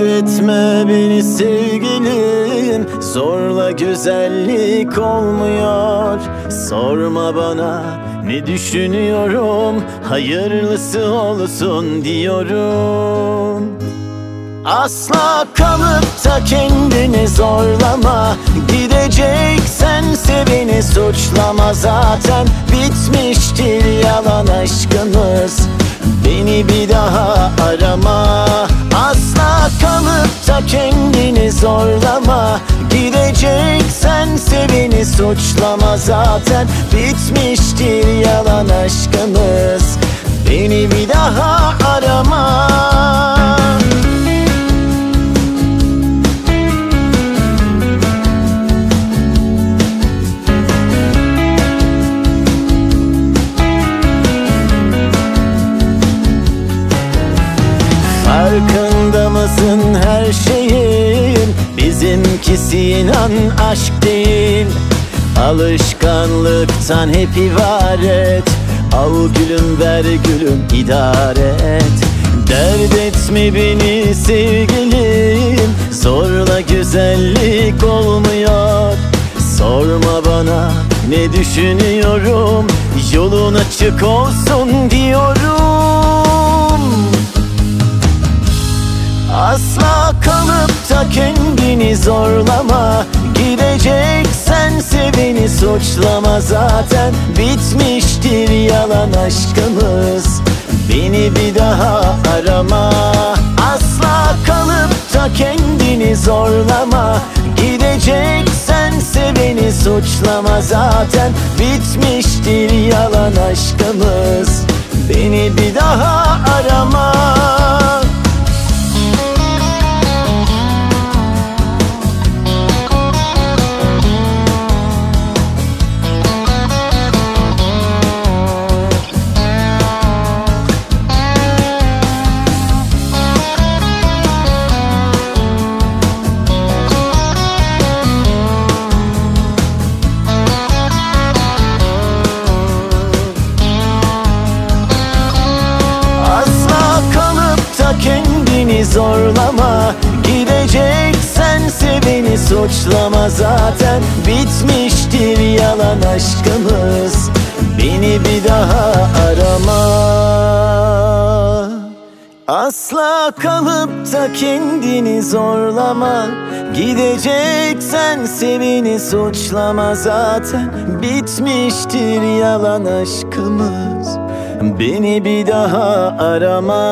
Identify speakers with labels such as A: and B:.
A: Etme beni sevgilim. Zorla güzellik olmuyor. Sorma bana ne düşünüyorum. Hayırlısı olsun diyorum. Asla kalıp da kendini zorlama. Gideceksen seveni suçlama. Zaten bitmiştir yalan aşkımız. Beni bir daha zorlama. Gideceksen seveni suçlama. Zaten bitmiştir yalan aşkımız. Beni bir daha arama. Farkında mısın her şeyin Bizimkisi inan aşk değil. Alışkanlıktan hep ibaret. Al gülüm ver gülüm idare et. Dert etme beni sevgilim. Zorla güzellik olmuyor. Sorma bana ne düşünüyorum? Yolun açık olsun diyorum. Asla kalıp kendini zorlama. Gideceksen seveni suçlama. Zaten bitmiştir yalan aşkımız. Beni bir daha arama. Asla kalıp da kendini zorlama. Gideceksen seveni suçlama. Zaten bitmiştir yalan aşkımız. Beni bir daha arama kendini zorlama. Gideceksen seveni suçlama. Zaten bitmiştir yalan aşkımız. Beni bir daha arama. Asla kalıp da kendini zorlama. Gideceksen seveni suçlama. Zaten bitmiştir yalan aşkımız. Beni bir daha arama